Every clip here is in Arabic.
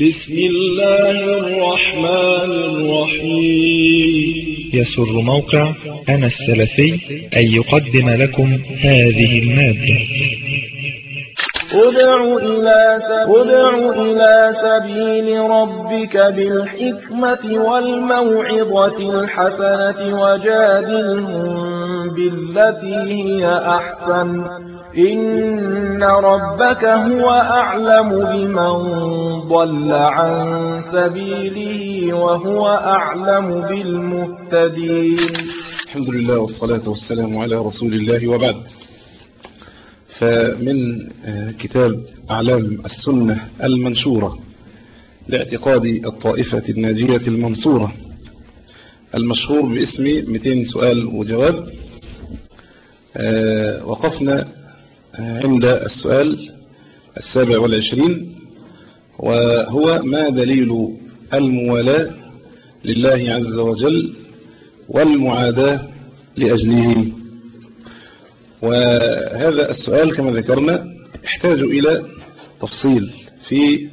بسم الله الرحمن الرحيم. يسر موقع أنا السلفي أن يقدم لكم هذه المادة. ادع إلى, ادع إلى سبيل ربك بالحكمة والموعظة الحسنة وجادلهم بالتي هي أحسن. إن ربك هو أعلم بمن ضل عن سبيله وهو أعلم بالمهتدين. الحمد لله والصلاة والسلام على رسول الله وبعد. فمن كتاب أعلام السنة المنشورة لاعتقاد الطائفة الناجية المنصورة المشهور باسم 200 سؤال وجواب. وقفنا عند السؤال السابع والعشرين. وهو ما دليل الموالاة لله عز وجل والمعاداة لأجله. وهذا السؤال كما ذكرنا يحتاج إلى تفصيل في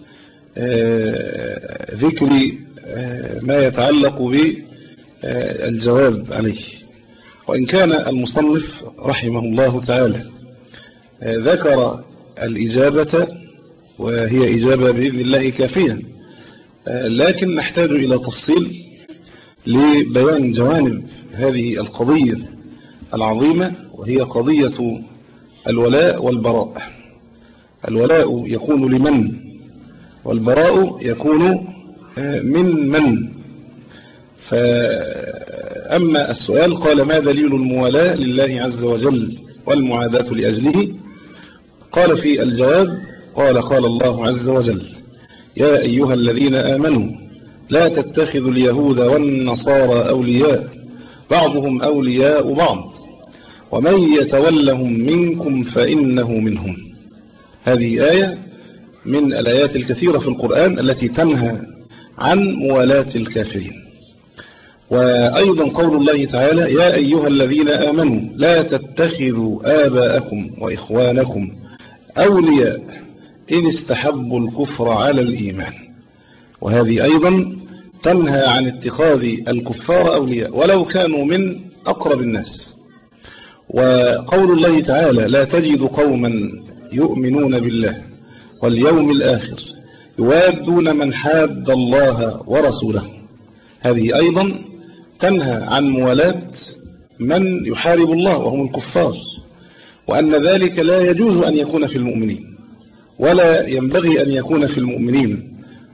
ذكر ما يتعلق بالجواب عليه. وإن كان المصنف رحمه الله تعالى ذكر الإجابة وهي إجابة بإذن الله كافية. لكن نحتاج إلى تفصيل لبيان جوانب هذه القضية العظيمة وهي قضية الولاء والبراء. الولاء يكون لمن؟ والبراء يكون من من؟ فأما السؤال قال ما دليل الموالاة لله عز وجل والمعاداة لأجله؟ قال في الجواب قال قال الله عز وجل يا أيها الذين آمنوا لا تتخذوا اليهود والنصارى أولياء بعضهم أولياء بعض. ومن يتولهم منكم فإنه منهم. هذه آية من الآيات الكثيرة في القرآن التي تنهى عن موالاة الكافرين. وأيضا قول الله تعالى يا أيها الذين آمنوا لا تتخذوا آباءكم وإخوانكم أولياء. إن استحبوا الكفر على الإيمان. وهذه أيضا تنهى عن اتخاذ الكفار أولياء ولو كانوا من أقرب الناس. وقول الله تعالى لا تجد قوما يؤمنون بالله واليوم الآخر يوادون من حاد الله ورسوله. هذه أيضا تنهى عن موالاة من يحارب الله وهم الكفار وأن ذلك لا يجوز أن يكون في المؤمنين. ولا ينبغي أن يكون في المؤمنين.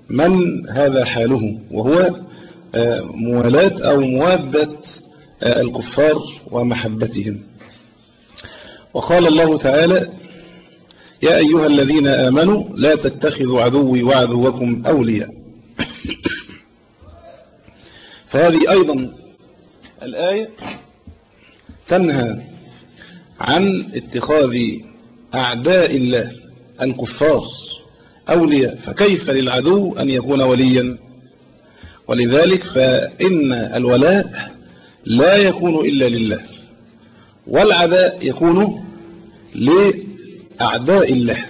من هذا حاله؟ وهو موالاة أو موادة الكفار ومحبتهم. وقال الله تعالى يا أيها الذين آمنوا لا تتخذوا عدوي وعدوكم أولياء. فهذه أيضا الآية تنهى عن اتخاذ أعداء الله. الكفار أولياء فكيف للعدو أن يكون وليا؟ ولذلك فإن الولاء لا يكون إلا لله والعداء يكون لأعداء الله.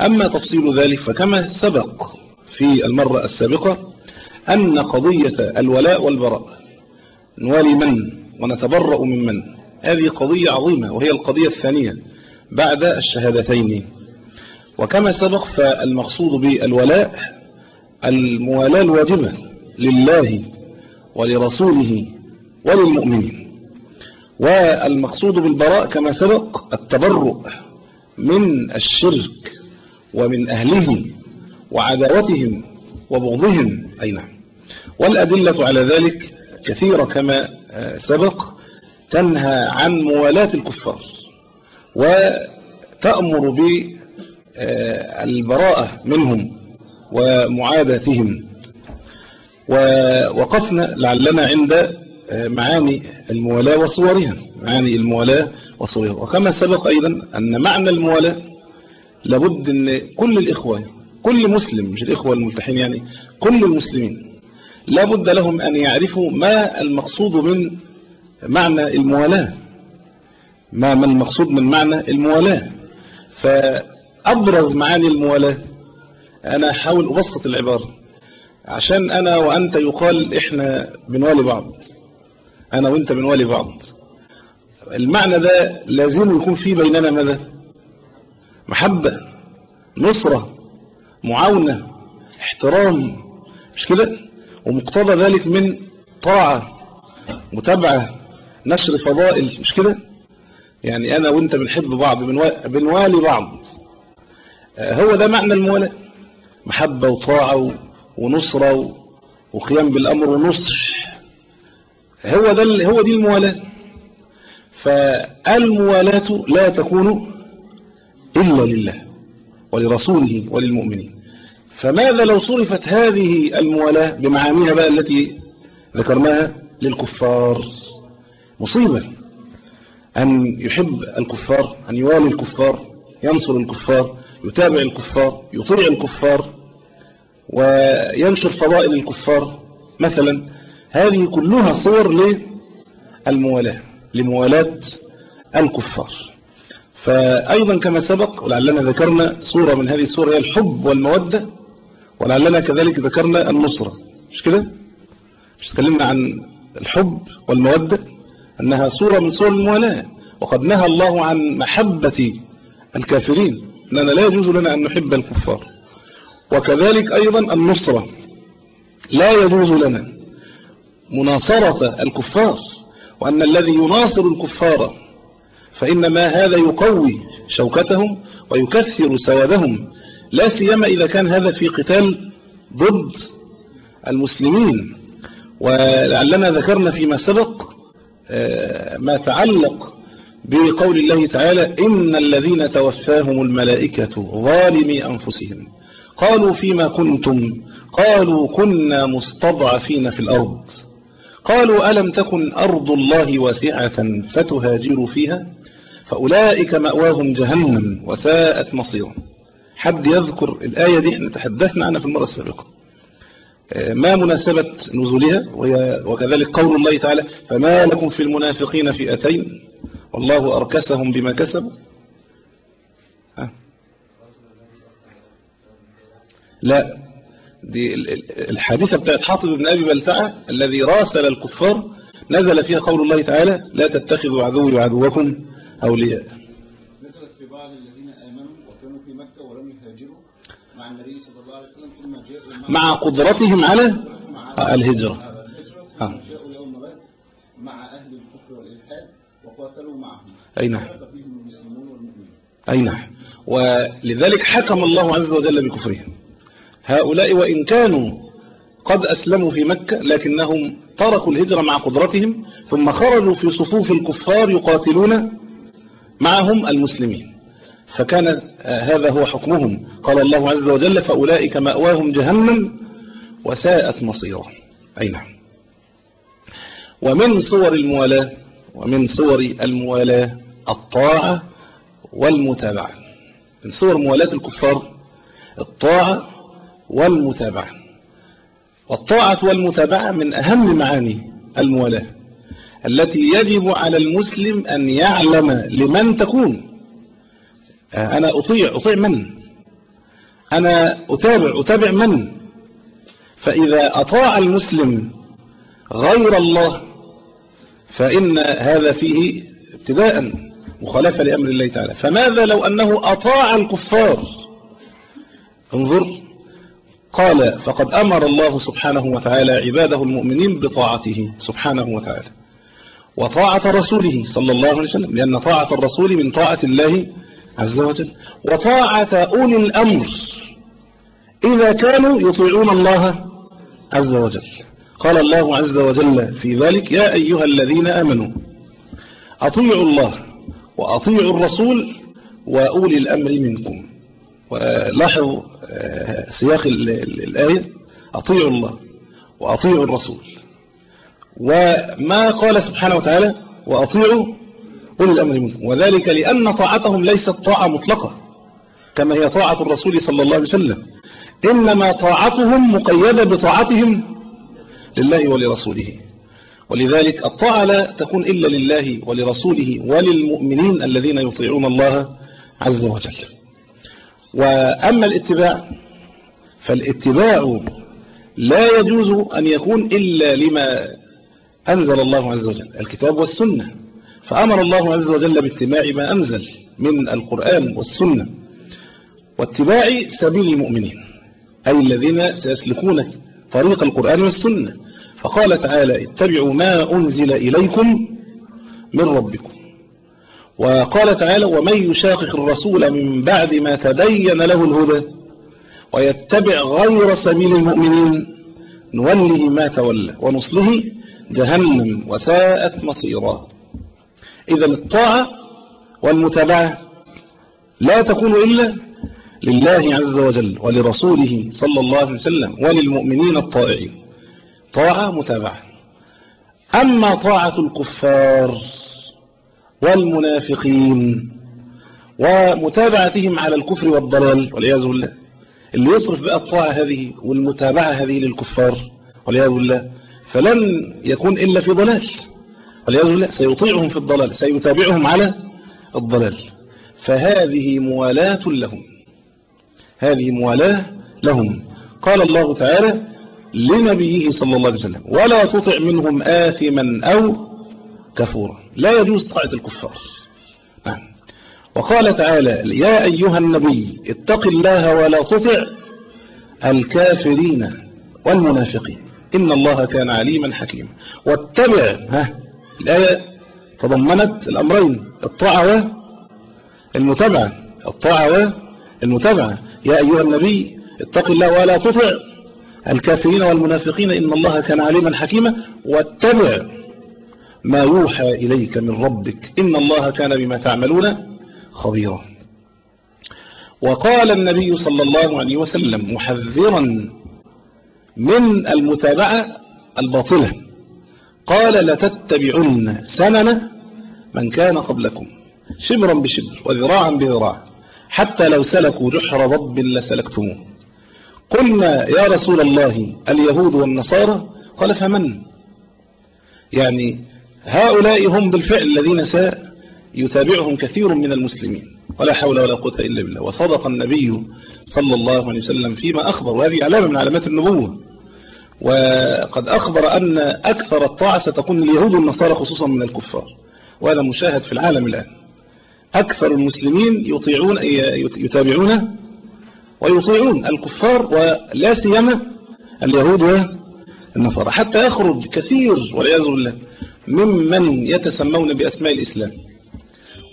أما تفصيل ذلك فكما سبق في المرة السابقة أن قضية الولاء والبراء نوالي من ونتبرأ من من؟ هذه قضية عظيمة وهي القضية الثانية بعد الشهادتين. وكما سبق فالمقصود بالولاء الموالاة الواجبة لله ولرسوله وللمؤمنين. والمقصود بالبراء كما سبق التبرؤ من الشرك ومن أهله وعداوتهم وبغضهم. أي نعم. والأدلة على ذلك كثيرة كما سبق تنهى عن موالاة الكفار وتأمر بالبراءة منهم ومعاداتهم. ووقفنا لعلنا عند معاني الموالاة وصورها معاني الموالاة وصورها. وكما سبق أيضا أن معنى الموالاة لابد أن كل الإخوة كل مسلم مش الإخوة الملتحين يعني كل المسلمين لابد لهم أن يعرفوا ما المقصود من معنى الموالاة. ما ما المقصود من معنى الموالاة. فأبرز معاني الموالاة. أنا أحاول أبسط العبارة. عشان أنا وأنت يقال إحنا بنوالي بعض. أنا وأنت بنوالي بعض. المعنى ده لازم يكون فيه بيننا ماذا؟ محبة نصرة معاونة احترام. مش كده؟ ومقتضى ذلك من طاعة متابعة نشر فضائل. مش كده؟ يعني أنا وأنت بنحب بعض بنوالي بعض. هو ده معنى الموالاة محبة وطاعة ونصرة وقيام بالأمر ونصر. هو ده هو دي الموالاة فالموالاة لا تكون إلا لله ولرسوله وللمؤمنين. فماذا لو صرفت هذه الموالاة بمعانيها بقى التي ذكرناها للكفار؟ مصيبة. أن يحب الكفار أن يوالي الكفار ينصر الكفار يتابع الكفار يطيع الكفار وينشر فضائل الكفار. مثلا هذه كلها صور للموالاة لموالاة الكفار. فأيضا كما سبق ولعلنا ذكرنا صورة من هذه الصور هي الحب والمودة ولعلنا كذلك ذكرنا النصرة. مش كده؟ مش تكلمنا عن الحب والمودة أنها صورة من صور الموالاة. وقد نهى الله عن محبة الكافرين. أننا لا يجوز لنا أن نحب الكفار. وكذلك أيضا النصرة. لا يجوز لنا مناصرة الكفار. وأن الذي يناصر الكفار فإنما هذا يقوي شوكتهم ويكثر سوادهم لا سيما إذا كان هذا في قتال ضد المسلمين. ولعلنا ذكرنا فيما سبق ما تعلق بقول الله تعالى إن الذين توفاهم الملائكة ظالمي أنفسهم. قالوا فيما كنتم؟ قالوا كنا مستضعفين في الأرض. قالوا ألم تكن أرض الله واسعة فتهاجروا فيها؟ فأولئك مأواهم جهنم وساءت مصيرا حد يذكر الآية دي؟ إحنا تحدثنا عنها في المرة السابقة. ما مناسبة نزولها؟ وكذلك قول الله تعالى فما لكم في المنافقين فئتين. والله أركسهم بما كسبوا. لا دي الحادثة بتاعت حاطب بن أبي بلتعة الذي راسل الكفار نزل فيها قول الله تعالى لا تتخذوا عدوي وعدوكم أولياء. نزلت في بعض الذين آمنوا وكانوا في مكة ولم يهاجروا مع النبي صلى الله عليه وسلم ثم جاءوا مع قدرتهم على الهجرة. ثم جاءوا يوم مع أهل الكفر والإلحاد وقاتلوا معهم. أي نعم. أي نعم. ولذلك حكم الله عز وجل بكفرهم. هؤلاء وإن كانوا قد أسلموا في مكة لكنهم تركوا الهجرة مع قدرتهم ثم خرجوا في صفوف الكفار يقاتلون معهم المسلمين. فكان هذا هو حكمهم. قال الله عز وجل فأولئك مأواهم جهنم وساءت مصيرا أي نعم. ومن صور الموالاة ومن صور الموالاة الطاعة والمتابعة. من صور موالاة الكفار الطاعة والمتابعة. والطاعة والمتابعة من أهم معاني الموالاة التي يجب على المسلم أن يعلم لمن تكون. أنا أطيع أطيع من؟ أنا أتابع أتابع من؟ فإذا أطاع المسلم غير الله فإن هذا فيه ابتداء مخالفة لأمر الله تعالى. فماذا لو أنه أطاع الكفار؟ انظر قال فقد أمر الله سبحانه وتعالى عباده المؤمنين بطاعته سبحانه وتعالى. وطاعة رسوله صلى الله عليه وسلم لأن طاعة الرسول من طاعة الله عز وجل. وطاعة أولي الأمر إذا كانوا يطيعون الله عز وجل. قال الله عز وجل في ذلك يا أيها الذين آمنوا أطيعوا الله وأطيعوا الرسول وأولي الأمر منكم. ولاحظوا سياق الآية أطيعوا الله وأطيعوا الرسول. وما قال سبحانه وتعالى وأطيعوا أولي الأمر منكم. وذلك لأن طاعتهم ليست طاعة مطلقة كما هي طاعة الرسول صلى الله عليه وسلم. إنما طاعتهم مقيدة بطاعتهم لله ولرسوله. ولذلك الطاعة لا تكون إلا لله ولرسوله وللمؤمنين الذين يطيعون الله عز وجل. وأما الاتباع فالاتباع لا يجوز أن يكون إلا لما أنزل الله عز وجل الكتاب والسنة. فأمر الله عز وجل باتباع ما أنزل من القرآن والسنة. واتباع سبيل المؤمنين أي الذين سيسلكون طريق القرآن والسنة. فقال تعالى اتبعوا ما أنزل إليكم من ربكم. وقال تعالى ومن يشاقق الرسول من بعد ما تبين له الهدى ويتبع غير سبيل المؤمنين نوله ما تولى ونصله جهنم وساءت مصيرا. إذا الطاعة والمتابعة لا تكون إلا لله عز وجل ولرسوله صلى الله عليه وسلم وللمؤمنين الطائعين. طاعة متابعة. أما طاعة الكفار والمنافقين ومتابعتهم على الكفر والضلال والعياذ بالله اللي يصرف بقى الطاعة هذه والمتابعة هذه للكفار والعياذ بالله فلن يكون إلا في ضلال. والعياذ بالله سيطيعهم في الضلال سيتابعهم على الضلال. فهذه موالاة لهم. هذه موالاة لهم. قال الله تعالى لنبيه صلى الله عليه وسلم ولا تطع منهم آثما أو كفورا. لا يجوز طاعة الكفار. نعم. وقال تعالى يا أيها النبي اتق الله ولا تطع الكافرين والمنافقين. إن الله كان عليما حكيما. واتبع ها الآية تضمنت الأمرين الطاعة والمتابعة. الطاعة والمتابعة. يا أيها النبي اتق الله ولا تطع. الكافرين والمنافقين إن الله كان عليما حكيما. واتبع ما يوحى إليك من ربك. إن الله كان بما تعملون خبيرا. وقال النبي صلى الله عليه وسلم محذرا من المتابعة الباطلة. قال لتتبعن سنن من كان قبلكم. شبرا بشبر وذراعا بذراع. حتى لو سلكوا جحر ضب لسلكتموه. قلنا يا رسول الله اليهود والنصارى قال فمن؟ يعني هؤلاء هم بالفعل الذين سيتابعهم كثير من المسلمين. ولا حول ولا قوة إلا بالله. وصدق النبي صلى الله عليه وسلم فيما أخبر. وهذه علامة من علامات النبوة. وقد أخبر أن أكثر الطاعة ستكون اليهود والنصارى خصوصا من الكفار. وهذا مشاهد في العالم الآن. أكثر المسلمين يطيعون يتابعون ويطيعون الكفار ولا سيما اليهود والنصارى حتى يخرج كثير والعياذ بالله ممن يتسمون بأسماء الإسلام.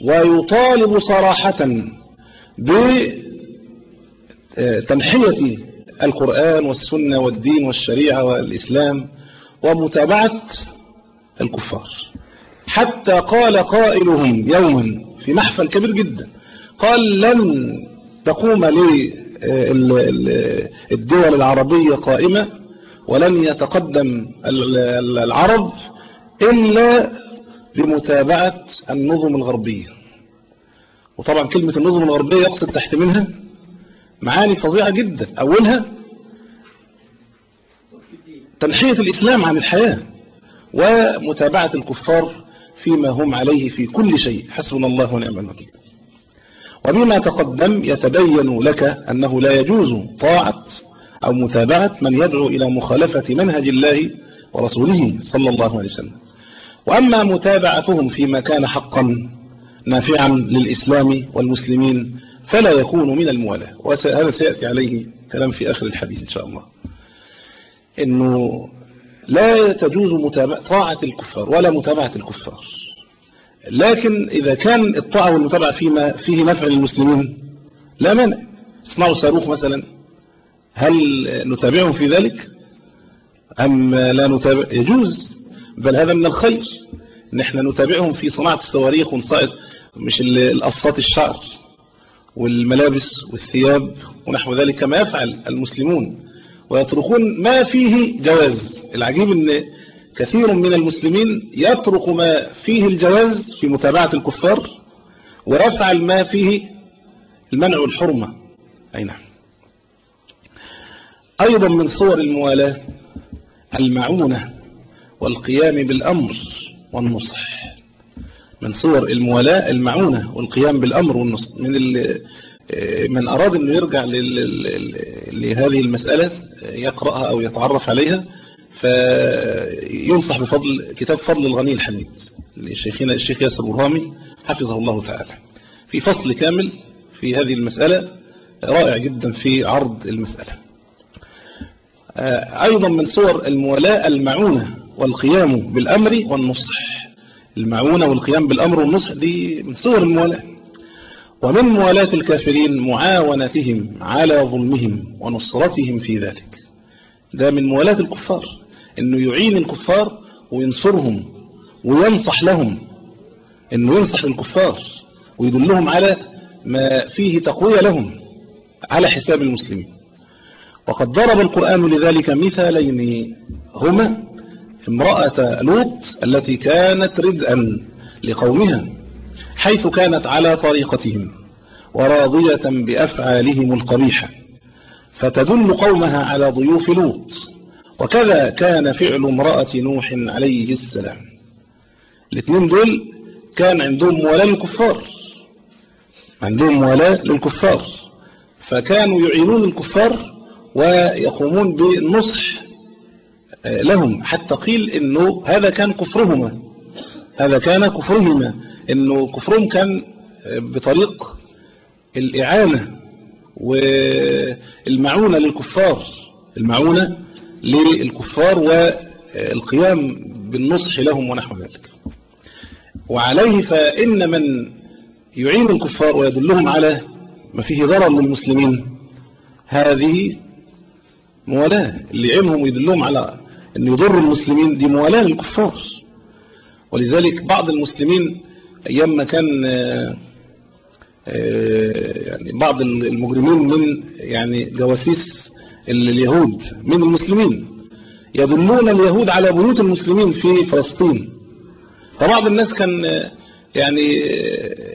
ويطالب صراحة بتنحية القرآن والسنة والدين والشريعة والإسلام ومتابعة الكفار. حتى قال قائلهم يوما في محفل كبير جدا. قال لن تقوم للدول العربية قائمة ولن يتقدم العرب إلا بمتابعة النظم الغربية. وطبعا كلمة النظم الغربية يقصد تحت منها معاني فظيعة جدا. أولها تنحية الإسلام عن الحياة ومتابعة الكفار فيما هم عليه في كل شيء. حسبنا الله ونعم الوكيل. وبما تقدم يتبين لك أنه لا يجوز طاعة أو متابعة من يدعو إلى مخالفة منهج الله ورسوله صلى الله عليه وسلم. وأما متابعتهم فيما كان حقا نافعا للإسلام والمسلمين فلا يكون من الموالاة. وهذا سيأتي عليه كلام في آخر الحديث إن شاء الله. إنه لا تجوز طاعة الكفار ولا متابعة الكفار. لكن إذا كان الطاعة والمتابعة فيما فيه نفع للمسلمين لا مانع. اصنعوا صاروخ مثلا. هل نتابعهم في ذلك؟ أم لا نتابع؟ يجوز. بل هذا من الخير. نحن نتابعهم في صناعة الصواريخ ونصائد مش القصات الشعر والملابس والثياب ونحو ذلك كما يفعل المسلمون. ويتركون ما فيه جواز. العجيب إن كثير من المسلمين يترك ما فيه الجواز في متابعة الكفار ويفعل ما فيه المنع والحرمة أي نعم. أيضا من صور الموالاة المعونة والقيام بالأمر والنصح. من صور الموالاة المعونة والقيام بالأمر والنصح من من أراد أنه يرجع لهذه المسألة يقرأها أو يتعرف عليها فينصح بفضل كتاب فضل الغني الحميد لشيخنا الشيخ ياسر برهامي حفظه الله تعالى. في فصل كامل في هذه المسألة رائع جدا في عرض المسألة. أيضا من صور المولاة المعونة والقيام بالأمر والنصح. المعونة والقيام بالأمر والنصح دي من صور المولاة ومن موالاة الكافرين معاونتهم على ظلمهم ونصرتهم في ذلك. ده من موالاة الكفار إنه يعين الكفار وينصرهم وينصح لهم إنه ينصح الكفار ويدلهم على ما فيه تقوية لهم على حساب المسلمين. وقد ضرب القرآن لذلك مثالين هما امرأة لوط التي كانت ردءا لقومها. حيث كانت على طريقتهم وراضية بأفعالهم القبيحة فتدل قومها على ضيوف لوط وكذا كان فعل امرأة نوح عليه السلام. الاثنين دول كان عندهم موالاة للكفار عندهم موالاة للكفار فكانوا يعينون الكفار ويقومون بالنصح لهم حتى قيل إنه هذا كان كفرهما. هذا كان كفرهما إنه كفرهم كان بطريق الإعانة والمعونة للكفار المعونة للكفار والقيام بالنصح لهم ونحو ذلك. وعليه فإن من يعين الكفار ويدلهم على ما فيه ضرر للمسلمين هذه موالاة اللي يعينهم ويدلهم على أن يضر المسلمين دي موالاة للكفار. ولذلك بعض المسلمين أيام ما كان يعني بعض المجرمين من يعني جواسيس اليهود من المسلمين يدلون اليهود على بيوت المسلمين في فلسطين. فبعض الناس كان يعني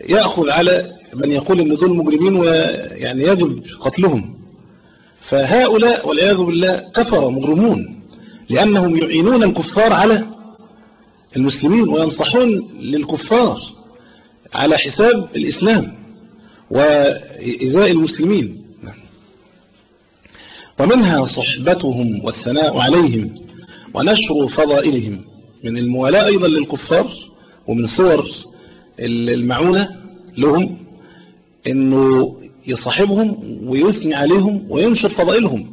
يأخذ على من يقول إن دول مجرمين ويعني يجب قتلهم. فهؤلاء والعياذ بالله كفر مجرمون لأنهم يعينون الكفار على المسلمين وينصحون للكفار على حساب الإسلام وإزاء المسلمين. ومنها صحبتهم والثناء عليهم ونشر فضائلهم. من الموالاة أيضا للكفار ومن صور المعونة لهم أنه يصاحبهم ويثني عليهم وينشر فضائلهم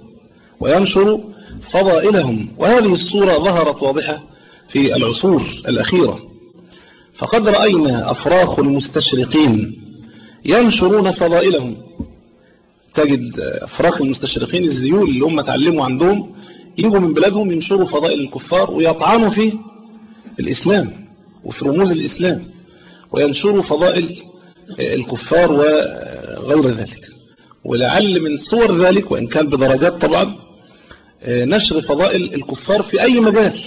وينشر فضائلهم. وهذه الصورة ظهرت واضحة في العصور الأخيرة. فقد رأينا أفراخ المستشرقين ينشرون فضائلهم. تجد أفراخ المستشرقين الزيول اللي هم تعلموا عندهم يجوا من بلادهم ينشروا فضائل الكفار ويطعنوا في الإسلام وفي رموز الإسلام وينشروا فضائل الكفار وغير ذلك. ولعل من صور ذلك وإن كان بدرجات طبعا نشر فضائل الكفار في أي مجال.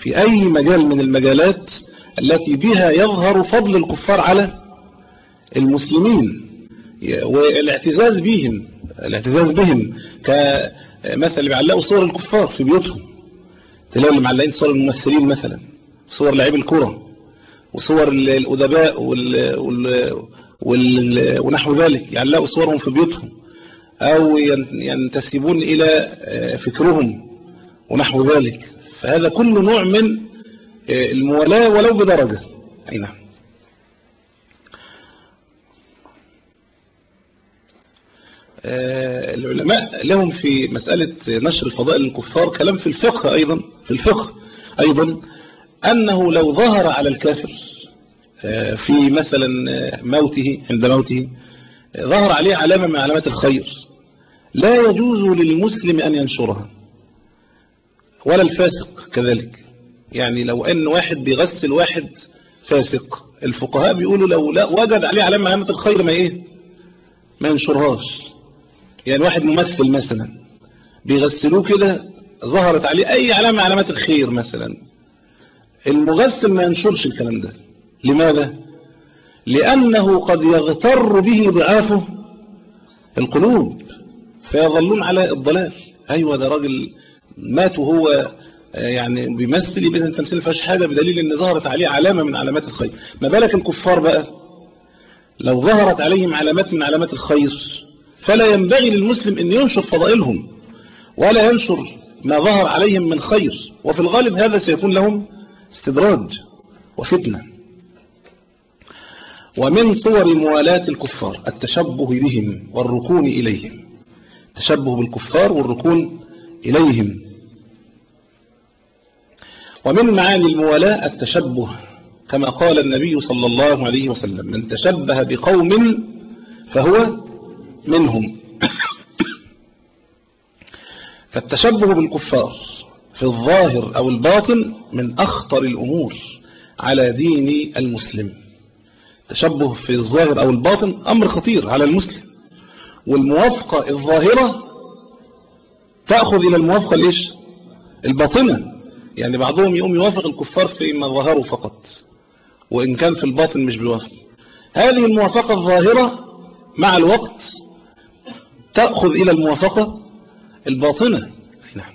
في أي مجال من المجالات التي بها يظهر فضل الكفار على المسلمين والاعتزاز بهم الاعتزاز بهم كمثل بيعلقوا صور الكفار في بيوتهم. تلاقي اللي معلقين صور الممثلين مثلا صور لاعبي الكرة وصور الأدباء وال... وال... وال... ونحو ذلك يعلقوا صورهم في بيوتهم أو ينتسبون إلى فكرهم ونحو ذلك. فهذا كل نوع من الموالاة ولو بدرجة. أي نعم. العلماء لهم في مسألة نشر فضائل الكفار كلام في الفقه أيضا في الفقه أيضا أنه لو ظهر على الكافر في مثلا موته عند موته ظهر عليه علامة من علامات الخير. لا يجوز للمسلم أن ينشرها. ولا الفاسق كذلك. يعني لو أن واحد بيغسل واحد فاسق الفقهاء بيقولوا لو لا وجد عليه علامة من علامات الخير ما إيه؟ ما ينشرهاش. يعني واحد ممثل مثلا بيغسلوه كده ظهرت عليه أي علامة علامات الخير مثلا. المغسل ما ينشرش الكلام ده. لماذا؟ لأنه قد يغتر به ضعافه القلوب فيظلون على الضلال. أيوة ده راجل مات وهو يعني بيمثل يبقى إذا تمثيل فيهاش حاجة بدليل أن ظهرت عليه علامة من علامات الخير. ما بالك الكفار بقى؟ لو ظهرت عليهم علامات من علامات الخير فلا ينبغي للمسلم أن ينشر فضائلهم ولا ينشر ما ظهر عليهم من خير. وفي الغالب هذا سيكون لهم استدراج وفتنة. ومن صور موالاة الكفار التشبه بهم والركون إليهم. التشبه بالكفار والركون إليهم. ومن معاني الموالاة التشبه كما قال النبي صلى الله عليه وسلم من تشبه بقوم فهو منهم. فالتشبه بالكفار في الظاهر أو الباطن من أخطر الأمور على دين المسلم. التشبه في الظاهر أو الباطن أمر خطير على المسلم. والموافقة الظاهرة تأخذ إلى الموافقة الإيش الباطنة. يعني بعضهم يقوم يوافق الكفار فيما ظهروا فقط وإن كان في الباطن مش بيوافق. هذه الموافقة الظاهرة مع الوقت تأخذ إلى الموافقة الباطنة. نعم.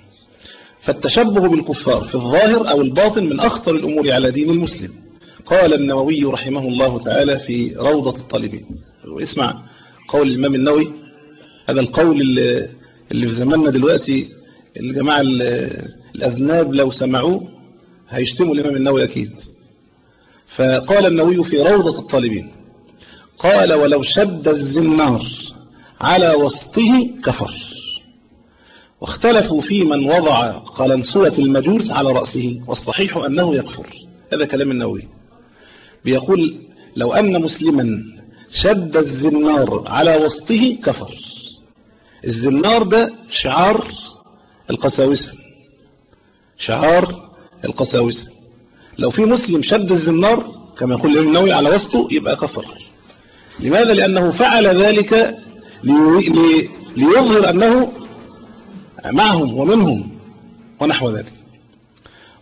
فالتشبه بالكفار في الظاهر أو الباطن من أخطر الأمور على دين المسلم. قال النووي رحمه الله تعالى في روضة الطالبين. اسمع قول الإمام النووي هذا القول اللي, في زماننا دلوقتي الجماعة الأذناب لو سمعوه هيشتموا الإمام النووي أكيد. فقال النووي في روضة الطالبين قال ولو شد الزنار على وسطه كفر. واختلفوا في من وضع قلنسوة المجوس على رأسه والصحيح أنه يكفر. هذا كلام النووي. بيقول لو أن مسلما شد الزنار على وسطه كفر. الزنار ده شعار القساوسة. شعار القساوسة. لو في مسلم شد الزنار كما يقول الإمام النووي على وسطه يبقى كفر. لماذا؟ لأنه فعل ذلك ليظهر أنه معهم ومنهم ونحو ذلك.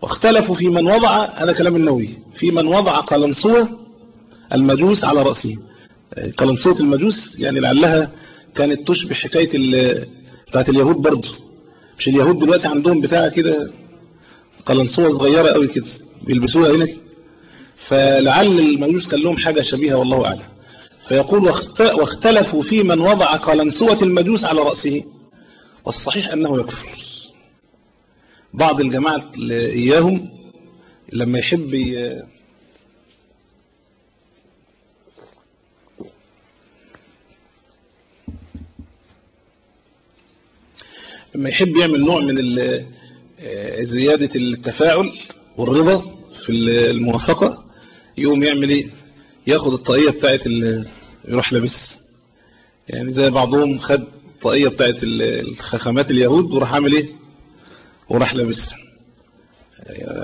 واختلفوا في من وضع هذا كلام النووي. في من وضع قلنسوة المجوس على رأسه. قلنسوة المجوس يعني لعلها كانت تشبه حكاية بتاعت اليهود برضه مش اليهود دلوقتي عندهم بتاع كده قلنسوة صغيرة قوي كده بيلبسوها هنا؟ فلعل المجوس كان لهم حاجة شبيهة والله أعلم. فيقول واختلفوا في من وضع قلنسوة المجوس على رأسه. والصحيح أنه يكفر. بعض الجماعة إياهم لما يحب لما يحب يعمل نوع من زيادة التفاعل والرضا في الموافقة يقوم يعمل إيه؟ ياخد الطاقية بتاعت يروح لابس. يعني زي بعضهم خد الطاقية بتاعت الخخامات اليهود وراح عامل إيه؟ وراح لابس.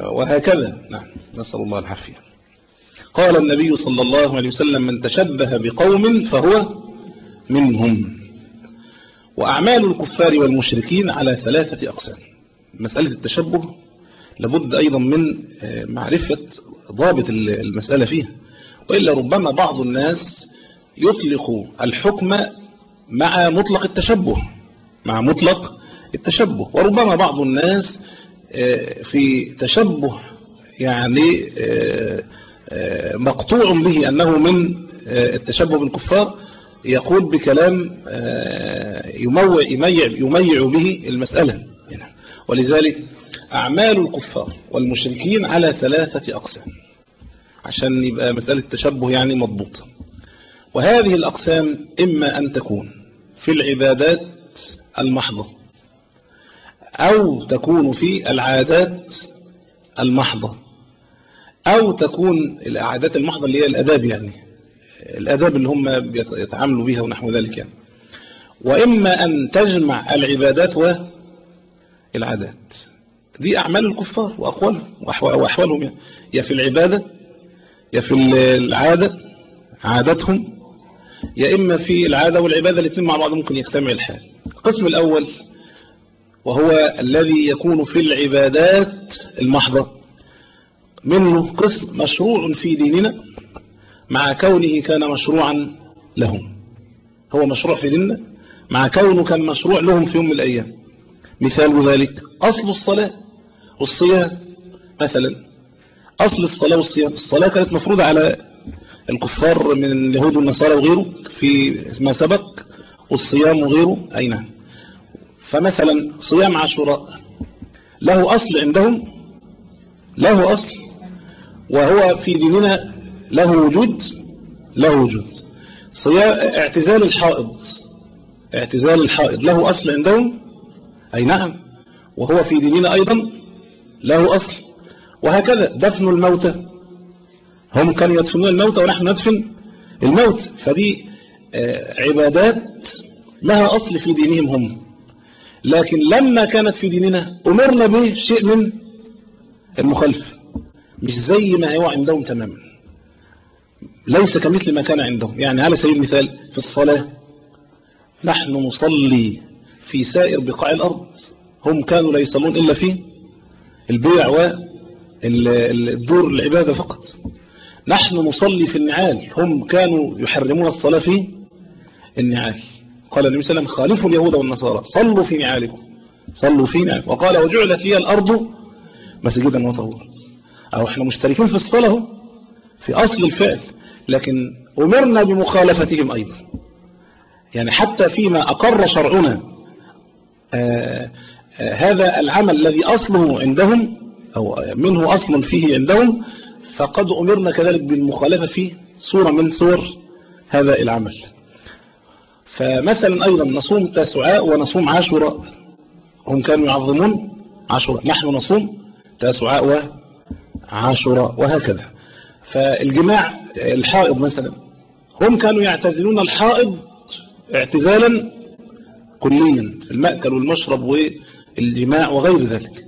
وهكذا. نعم. نسأل الله العافية. قال النبي صلى الله عليه وسلم من تشبه بقوم فهو منهم. وأعمال الكفار والمشركين على ثلاثة أقسام. مسألة التشبه لابد أيضا من معرفة ضابط المسألة فيها. وإلا ربما بعض الناس يطلق الحكم مع مطلق التشبه مع مطلق التشبه. وربما بعض الناس في تشبه يعني مقطوع به أنه من التشبه بالكفار يقول بكلام يموع يميع, يميع به المسألة. ولذلك أعمال الكفار والمشركين على ثلاثة أقسام عشان يبقى مسألة التشبه يعني مضبوطة وهذه الأقسام إما أن تكون في العبادات المحضة أو تكون في العادات المحضة أو تكون العادات المحضة اللي هي الأداب يعني. الأداب اللي هم يتعاملوا بها ونحو ذلك يعني. وإما أن تجمع العبادات والعادات دي أعمال الكفار وأقوالهم وأحوالهم يعني. يا في العبادة يا في العادة عادتهم يا إما في العادة والعبادة الاثنين مع بعض ممكن يجتمع الحال. القسم الأول وهو الذي يكون في العبادات المحضة. منه قسم مشروع في ديننا. مع كونه كان مشروعا لهم. هو مشروع في ديننا مع كونه كان مشروع لهم في يوم من الأيام. مثال ذلك أصل الصلاة والصيام. مثلا أصل الصلاة والصيام. الصلاة كانت مفروضة على الكفار من اليهود والنصارى وغيره في ما سبق والصيام غيره أي نعم. فمثلا صيام عاشوراء. له أصل عندهم له أصل وهو في ديننا له وجود له وجود. اعتزال الحائض اعتزال الحائض له أصل عندهم؟ أي نعم. وهو في ديننا أيضا له أصل. وهكذا دفن الموتى. هم كانوا يدفنون الموتى ونحن ندفن الموت. فدي عبادات لها أصل في دينهم هم. لكن لما كانت في ديننا أمرنا بشيء من المخالفة. مش زي ما هو عندهم تماما. ليس كمثل ما كان عندهم يعني على سبيل المثال في الصلاة نحن نصلي في سائر بقاع الأرض. هم كانوا لا يصلون إلا في البيع والدور العبادة فقط. نحن نصلي في النعال. هم كانوا يحرمون الصلاة في النعال. قال النبي صلى الله عليه وسلم خالفوا اليهود والنصارى. صلوا في نعالكم. صلوا في نعالكم. وقال وجعلت لي الأرض مسجدا وطهورا. أو إحنا مشتركين في الصلاة في أصل الفعل. لكن أمرنا بمخالفتهم أيضا. يعني حتى فيما أقر شرعنا آآ آآ هذا العمل الذي أصله عندهم أو منه أصل فيه عندهم فقد أمرنا كذلك بالمخالفة في صورة من صور هذا العمل. فمثلا أيضا نصوم تاسعاء ونصوم عاشوراء هم كانوا يعظمون عاشوراء نحن نصوم تاسعاء وعاشوراء وهكذا. فالجماع الحائض مثلا. هم كانوا يعتزلون الحائض اعتزالا كليا المأكل والمشرب والجماع وغير ذلك.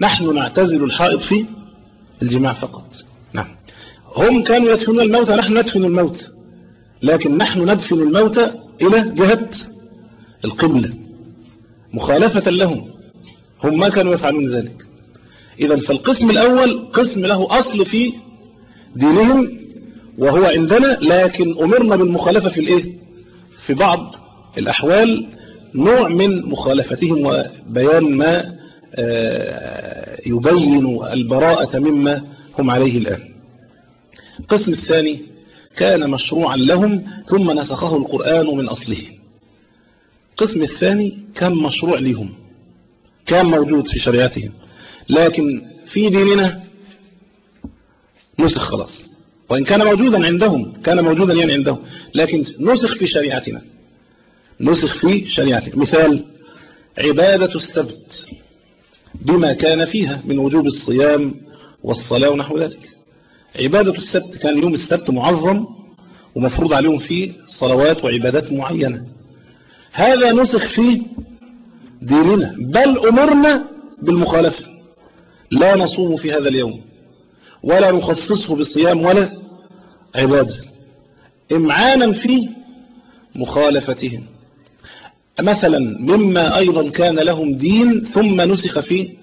نحن نعتزل الحائض في الجماع فقط. نعم. هم كانوا يدفنون الموتى نحن ندفن الموتى. لكن نحن ندفن الموتى إلى جهة القبلة. مخالفة لهم. هم ما كانوا يفعلون ذلك. إذا فالقسم الأول قسم له أصل في دينهم وهو عندنا لكن أمرنا بالمخالفة في الإيه؟ في بعض الأحوال نوع من مخالفتهم وبيان ما يبين البراءة مما هم عليه الآن. القسم الثاني كان مشروعا لهم ثم نسخه القرآن من أصله. القسم الثاني كان مشروع لهم كان موجود في شريعتهم لكن في ديننا نسخ خلاص. وإن كان موجودا عندهم كان موجودا يعني عندهم. لكن نسخ في شريعتنا نسخ في شريعتنا. مثال عبادة السبت بما كان فيها من وجوب الصيام والصلاة ونحو ذلك. عبادة السبت كان يوم السبت معظم ومفروض عليهم فيه صلوات وعبادات معينة. هذا نسخ في ديننا. بل أمرنا بالمخالفة. لا نصوم في هذا اليوم. ولا نخصصه بصيام ولا عبادة. إمعانا في مخالفتهم. مثلا مما أيضا كان لهم دين ثم نسخ في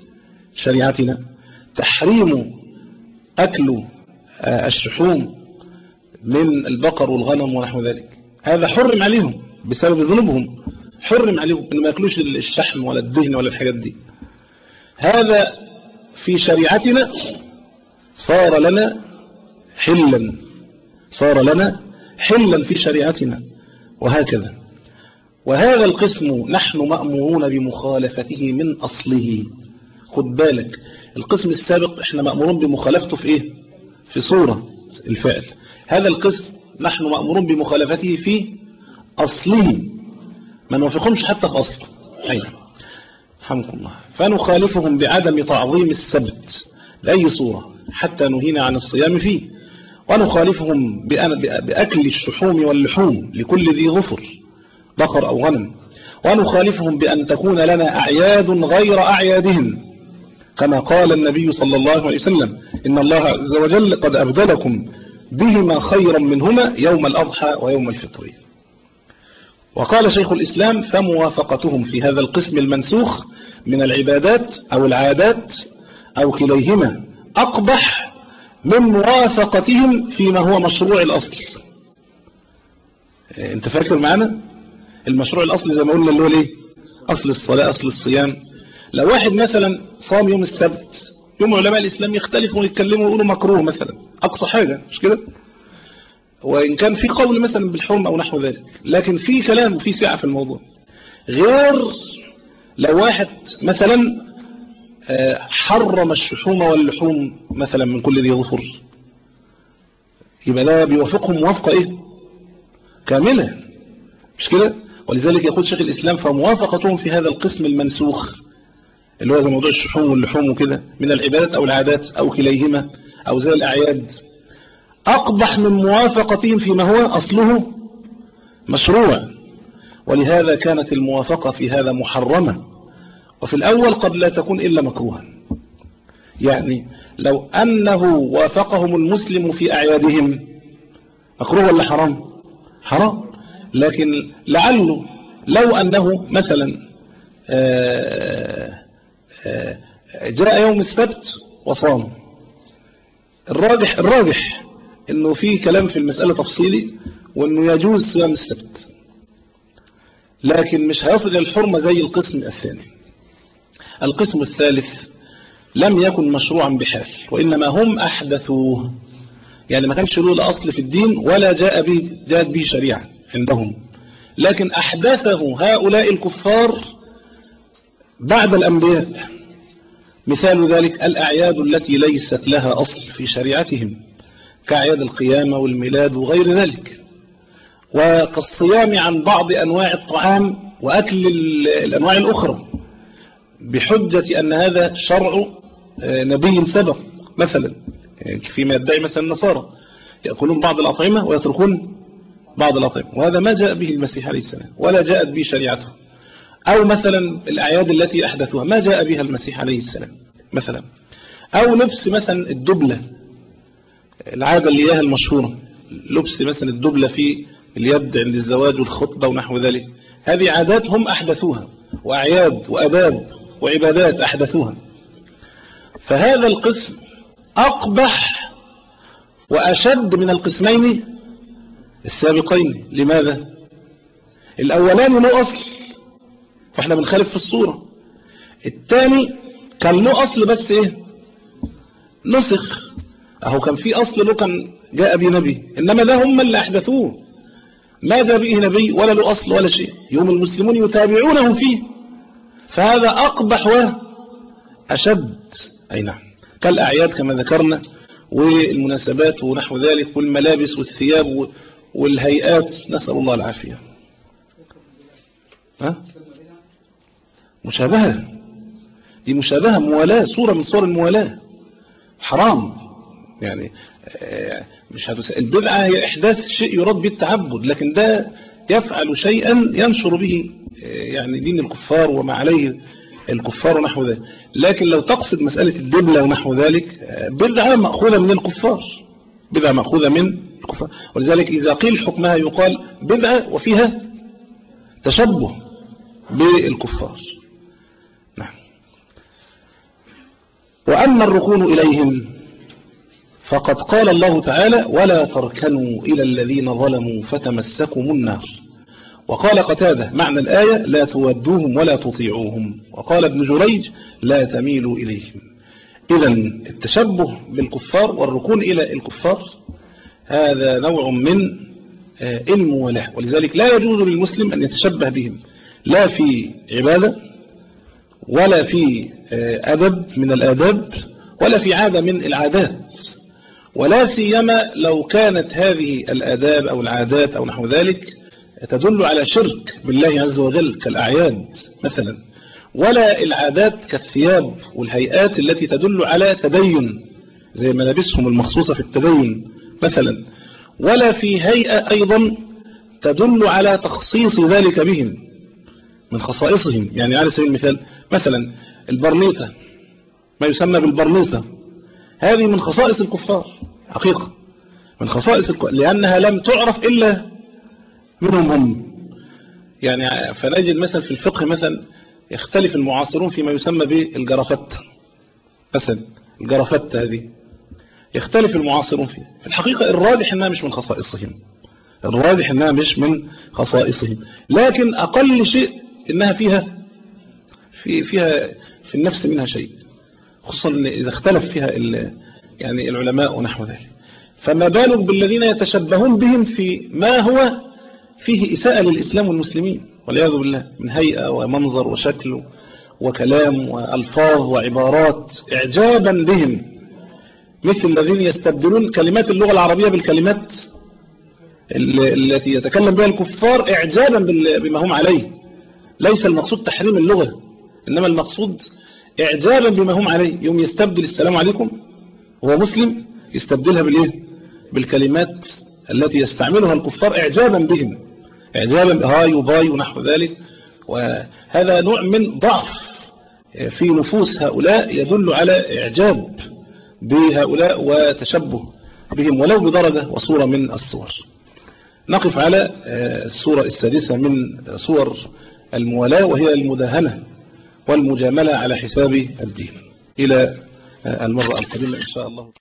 شريعتنا. تحريم أكل الشحوم من البقر والغنم ونحو ذلك. هذا حرم عليهم بسبب ذنوبهم. حرم عليهم إنه ما يأكلوش الشحم ولا الدهن ولا الحاجات دي. هذا في شريعتنا صار لنا حلا. صار لنا حلا في شريعتنا. وهكذا. وهذا القسم نحن مأمورون بمخالفته من أصله. خد بالك. القسم السابق إحنا مأمورون بمخالفته في إيه؟ في صورة الفعل. هذا القسم نحن مأمورون بمخالفته في أصله. ما نوافقهمش حتى في أصله. أي حمكم الله. فنخالفهم بعدم تعظيم السبت بأي صورة؟ حتى نهينا عن الصيام فيه. ونخالفهم بأكل الشحوم واللحوم لكل ذي ظفر بقر أو غنم. ونخالفهم بأن تكون لنا أعياد غير أعيادهم. كما قال النبي صلى الله عليه وسلم إن الله عز وجل قد أبدلكم بهما خيرا منهما يوم الأضحى ويوم الفطر. وقال شيخ الإسلام فموافقتهم في هذا القسم المنسوخ من العبادات أو العادات أو كليهما. أقبح من موافقتهم فيما هو مشروع الأصل. أنت فاكر معنا المشروع الأصلي زي ما قلنا اللي هو ليه؟ أصل الصلاة أصل الصيام. لو واحد مثلا صام يوم السبت يوم علماء الإسلام يختلفوا ويتكلموا ويقولوا مكروه مثلا. أقصى حاجة مش كده؟ وإن كان في قول مثلا بالحرم أو نحو ذلك لكن في كلام وفي سعة في الموضوع. غير لو واحد مثلا حرم الشحوم واللحوم مثلا من كل ذي ظفر يبقى ده بيوافقهم موافقة إيه؟ كاملة. مش كده؟ ولذلك يقول شيخ الإسلام فموافقتهم في هذا القسم المنسوخ اللي هو زي موضوع الشحوم واللحوم وكده من العبادات أو العادات أو كليهما أو زي الأعياد. أقبح من موافقتهم فيما هو أصله مشروع. ولهذا كانت الموافقة في هذا محرمة. وفي الأول قد لا تكون إلا مكروها. يعني لو أنه وافقهم المسلم في أعيادهم مكروه ولا حرام؟ حرام. لكن لعله لو أنه مثلا آه، آه، جاء يوم السبت وصام. الراجح الراجح إنه في كلام في المسألة تفصيلي وإنه يجوز صيام السبت. لكن مش هيصل الحرمة زي القسم الثاني. القسم الثالث لم يكن مشروعا بحال وإنما هم أحدثوه. يعني ما كانش له الأصل في الدين ولا جاء به جاءت به شريعة عندهم. لكن أحدثه هؤلاء الكفار بعد الأنبياء. مثال ذلك الأعياد التي ليست لها أصل في شريعتهم كأعياد القيامة والميلاد وغير ذلك. وكالصيام عن بعض أنواع الطعام وأكل الأنواع الأخرى. بحجة أن هذا شرع آه، نبي سبق مثلا يعني فيما يدعي مثلا النصارى. يأكلون بعض الأطعمة ويتركون بعض الأطعمة. وهذا ما جاء به المسيح عليه السلام ولا جاءت به شريعته. أو مثلا الأعياد التي أحدثوها ما جاء بها المسيح عليه السلام مثلا. أو لبس مثلا الدبلة العادة اللي هي المشهورة لبس مثلا الدبلة في اليد عند الزواج والخطبة ونحو ذلك. هذه عادات هم أحدثوها وأعياد وأداب. وعبادات أحدثوها. فهذا القسم أقبح وأشد من القسمين السابقين. لماذا؟ الأولاني له أصل فإحنا بنخالف في الصورة. الثاني كان له أصل بس إيه؟ نسخ. أهو كان في أصل له كان جاء به نبي. إنما ده هم اللي أحدثوه. ما جاء به نبي ولا له أصل ولا شيء. يوم المسلمون يتابعونه فيه. فهذا أقبح وأشد. أي نعم. كالأعياد كما ذكرنا والمناسبات ونحو ذلك والملابس والثياب والهيئات. نسأل الله العافية. ها؟ مشابهة. دي مشابهة موالاة صورة من صور الموالاة. حرام. يعني آه، مش هتس... البدعة هي إحداث شيء يراد به التعبد لكن ده يفعل شيئا ينشر به. يعني دين الكفار وما عليه الكفار ونحو ذلك. لكن لو تقصد مسألة الدبلة ونحو ذلك آه، بدعة مأخوذة من الكفار. بدعة مأخوذة من الكفار. ولذلك إذا قيل حكمها يقال بدعة وفيها تشبه بالكفار. نعم. وأما الركون إليهم فقد قال الله تعالى ولا تركنوا إلى الذين ظلموا فتمسكم النار. وقال قتادة معنى الآية لا تودوهم ولا تطيعوهم. وقال ابن جريج لا تميلوا إليهم. إذا التشبه بالكفار والركون إلى الكفار هذا نوع من الموالاه ولذلك لا يجوز للمسلم أن يتشبه بهم لا في عبادة ولا في آه، أدب من الآداب ولا في عادة من العادات. ولا سيما لو كانت هذه الآداب أو العادات أو نحو ذلك تدل على شرك بالله عز وجل كالأعياد مثلا ولا العادات كالثياب والهيئات التي تدل على تدين زي ملابسهم المخصوصة في التدين مثلا ولا في هيئة أيضا تدل على تخصيص ذلك بهم من خصائصهم. يعني على سبيل المثال مثلا البرنيطة ما يسمى بالبرنيطة هذه من خصائص الكفار حقيقة من خصائص الكفار لأنها لم تعرف إلا منهم هم. يعني فنجد مثلا في الفقه مثلا يختلف المعاصرون فيما يسمى بالجرافت. مثلا الجرافت هذه. يختلف المعاصرون فيها في الحقيقة الراجح أنها مش من خصائصهم. الراجح أنها مش من خصائصهم. لكن أقل شيء أنها فيها في فيها في النفس منها شيء. خصوصا إذا اختلف فيها يعني العلماء ونحو ذلك. فما بالك بالذين يتشبهون بهم في ما هو فيه إساءة للإسلام والمسلمين والعياذ بالله من هيئة ومنظر وشكل وكلام وألفاظ وعبارات إعجابا بهم مثل الذين يستبدلون كلمات اللغة العربية بالكلمات التي يتكلم بها الكفار إعجابا بما هم عليه. ليس المقصود تحريم اللغة إنما المقصود إعجابا بما هم عليه. يوم يستبدل السلام عليكم وهو مسلم يستبدلها بالإيه؟ بالكلمات التي يستعملها الكفار إعجابا بهم. إعجابا هاي وباي ونحو ذلك. وهذا نوع من ضعف في نفوس هؤلاء يدل على إعجاب بهؤلاء وتشبه بهم ولو بدرجة وصورة من الصور. نقف على الصورة السادسة من صور الموالاة وهي المداهنة والمجاملة على حساب الدين. إلى المرة القادمة إن شاء الله.